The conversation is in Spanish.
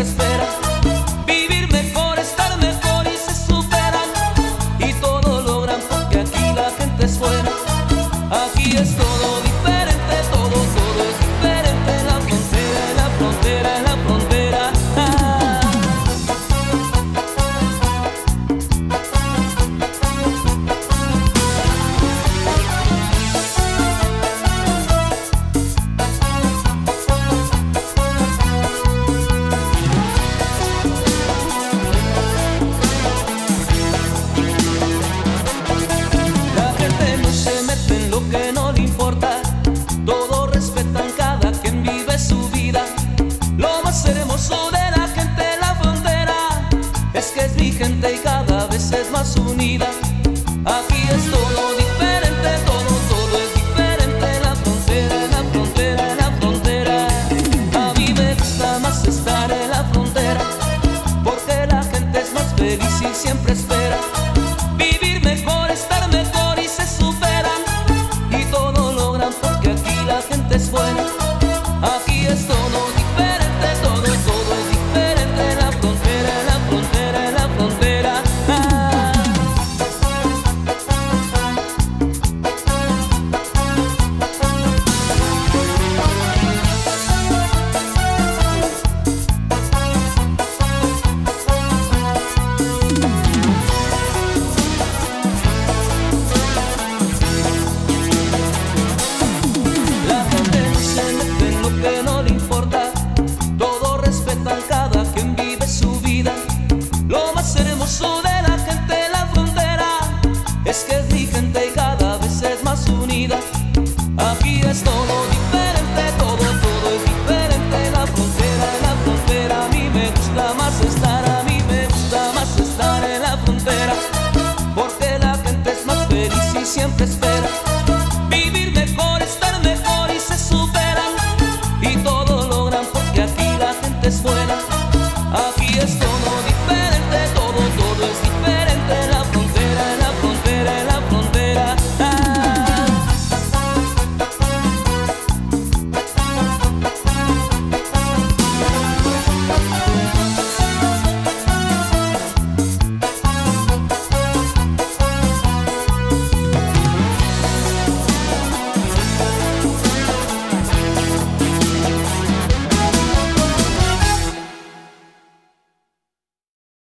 Espera. Vivir mejor, estar mejor y se superan. Y todo logran porque aquí la gente es buena, aquí estoy. más unida, aquí estoy.